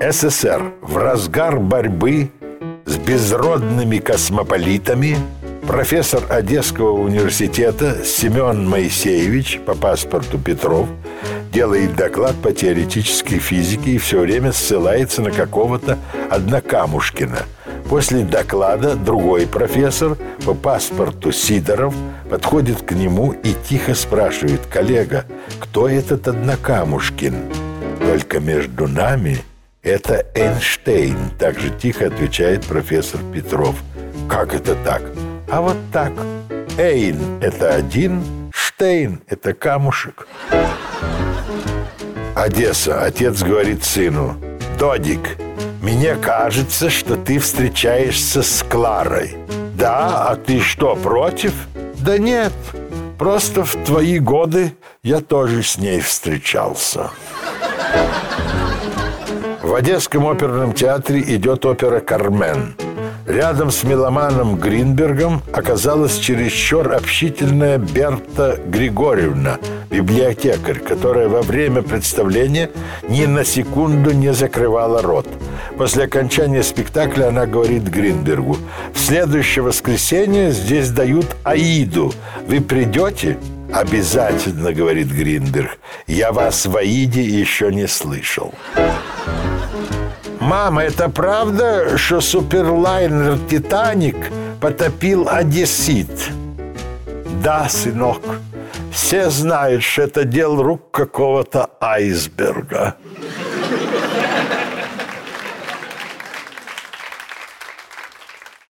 СССР в разгар борьбы с безродными космополитами профессор Одесского университета Семен Моисеевич по паспорту Петров делает доклад по теоретической физике и все время ссылается на какого-то Однокамушкина. После доклада другой профессор по паспорту Сидоров подходит к нему и тихо спрашивает «Коллега, кто этот Однокамушкин?» Только между нами это Эйнштейн, также тихо отвечает профессор Петров. Как это так? А вот так. Эйн – это один, Штейн – это камушек. Одесса. Отец говорит сыну. Додик, мне кажется, что ты встречаешься с Кларой. Да, а ты что, против? Да нет, просто в твои годы я тоже с ней встречался. В Одесском оперном театре идет опера «Кармен». Рядом с меломаном Гринбергом оказалась чересчур общительная Берта Григорьевна, библиотекарь, которая во время представления ни на секунду не закрывала рот. После окончания спектакля она говорит Гринбергу, «В следующее воскресенье здесь дают Аиду. Вы придете?» «Обязательно», — говорит Гринберг. «Я вас в Аиде еще не слышал». Мама, это правда, что суперлайнер «Титаник» потопил одессит? Да, сынок. Все знают, что это дел рук какого-то айсберга.